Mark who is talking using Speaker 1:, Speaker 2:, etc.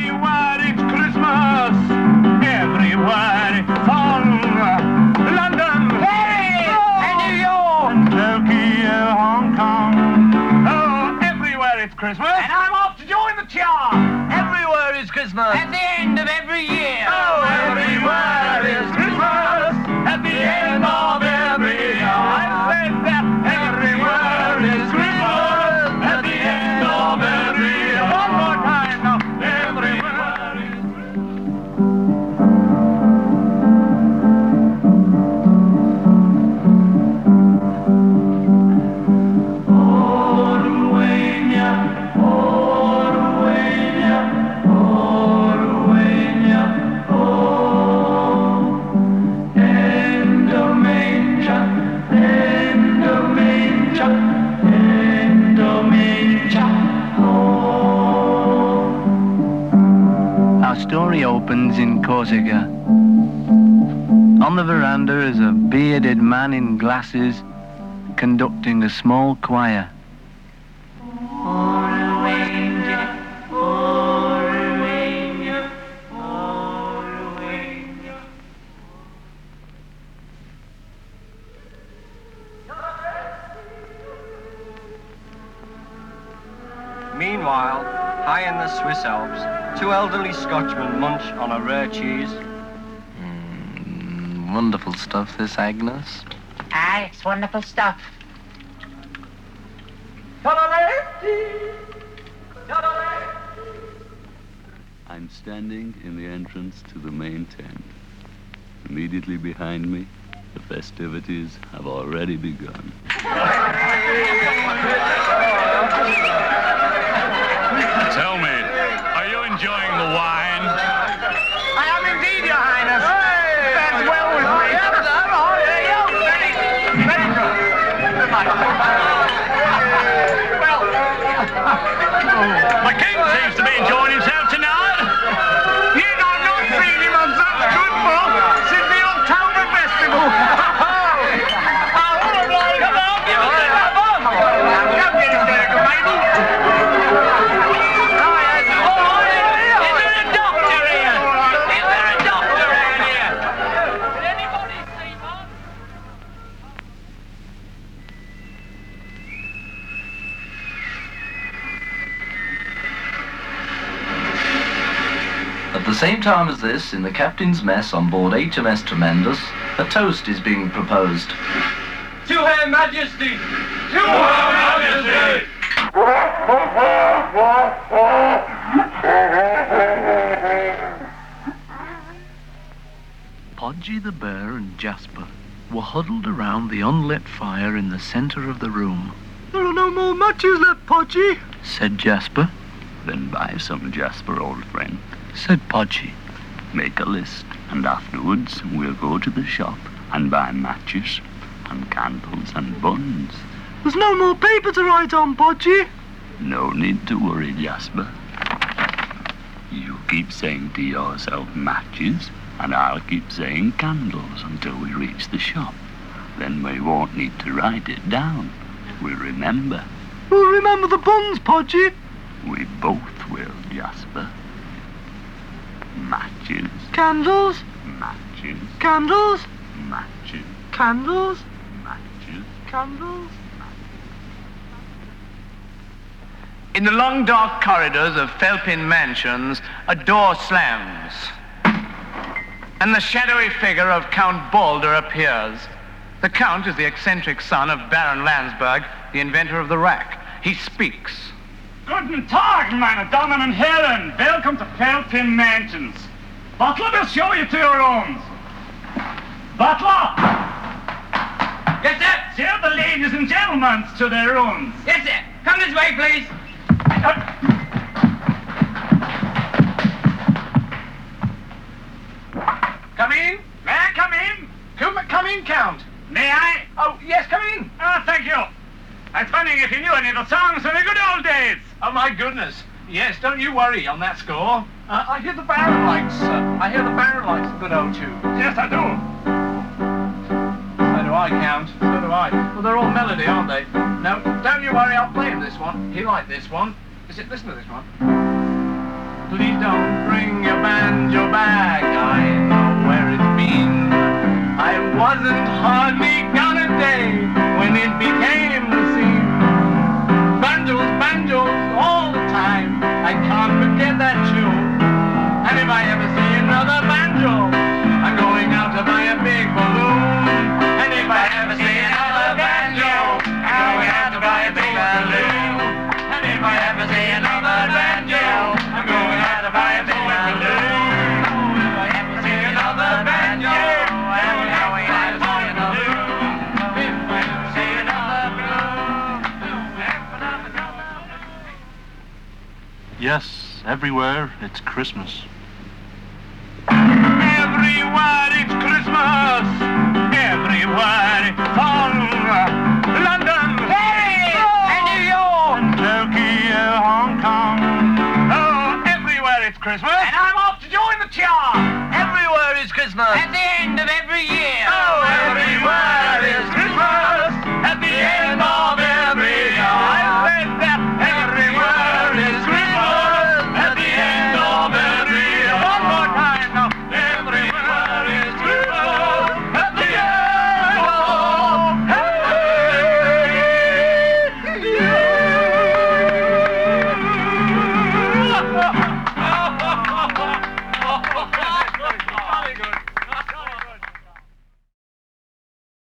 Speaker 1: Everywhere it's Christmas. Everywhere it's song. London.
Speaker 2: Hey! Oh! And New York!
Speaker 1: Tokyo, Hong Kong. Oh, everywhere it's Christmas.
Speaker 2: And I'm off to join the chart!
Speaker 3: Everywhere is Christmas.
Speaker 2: At the end of every year!
Speaker 1: Oh, everywhere is Christmas. At the end of every year. I said that everywhere is Christmas.
Speaker 3: Our story opens in Corsica. On the veranda is a bearded man in glasses conducting a small choir.
Speaker 4: Meanwhile, high in the Swiss Alps, two elderly Scotchmen munch on a rare cheese.
Speaker 3: Mm, wonderful stuff, this Agnes.
Speaker 2: Ah, it's wonderful stuff.
Speaker 5: I'm standing in the entrance to the main tent. Immediately behind me, the festivities have already begun.
Speaker 1: Tell me, are you enjoying the wine? The
Speaker 3: same time as this, in the captain's mess on board HMS Tremendous, a toast is being proposed.
Speaker 4: To Her Majesty!
Speaker 1: To Her Majesty!
Speaker 3: Podgy the bear and Jasper were huddled around the unlit fire in the center of the room.
Speaker 6: There are no more matches left, Podgy.
Speaker 3: Said Jasper.
Speaker 5: Then buy some Jasper, old friend.
Speaker 3: Said Podgy.
Speaker 5: Make a list, and afterwards we'll go to the shop and buy matches and candles and buns.
Speaker 6: There's no more paper to write on, Podgy.
Speaker 5: No need to worry, Jasper. You keep saying to yourself matches, and I'll keep saying candles until we reach the shop. Then we won't need to write it down. We'll remember.
Speaker 6: We'll remember the buns, Podgy.
Speaker 5: We both will, Jasper. Matches,
Speaker 6: Candles,
Speaker 5: matches,
Speaker 6: candles,
Speaker 5: matches,
Speaker 6: candles,
Speaker 5: matches.
Speaker 6: candles.
Speaker 3: In the long dark corridors of Felpin Mansions, a door slams. And the shadowy figure of Count Balder appears. The Count is the eccentric son of Baron Landsberg, the inventor of the rack. He speaks.
Speaker 1: Guten Tag, meine Damen und Herren. Welcome to Felpin Mansions. Butler will show you to your rooms. Butler!
Speaker 2: Yes, sir.
Speaker 1: Show the ladies and gentlemen to their rooms.
Speaker 2: Yes, sir. Come this way, please.
Speaker 1: Come in. May I come in?
Speaker 3: Come, come in, Count.
Speaker 1: May I?
Speaker 3: Oh, yes, come in.
Speaker 1: Ah, thank you. I was wondering if you knew any of the songs from the good old days.
Speaker 3: Oh, my goodness. Yes, don't you worry on that score. Uh, I hear the Baron likes. Uh, I hear the Baron likes the good old tune.
Speaker 1: Yes, I do.
Speaker 3: So do I, Count. So do I. Well, they're all melody, aren't they? No, don't you worry. I'll play him this one. He liked this one. Is it? Listen to this one.
Speaker 1: Please don't bring your banjo back. I know where it's been. I wasn't hardly.
Speaker 7: Yes, everywhere it's Christmas.
Speaker 2: Everywhere it's Christmas. Everywhere it's fun. London, Paris, oh. and New York, and
Speaker 7: Tokyo, Hong Kong.
Speaker 2: Oh, everywhere it's Christmas.
Speaker 8: And I'm off to join the tiara.
Speaker 2: Everywhere is Christmas.
Speaker 8: At the end of every year.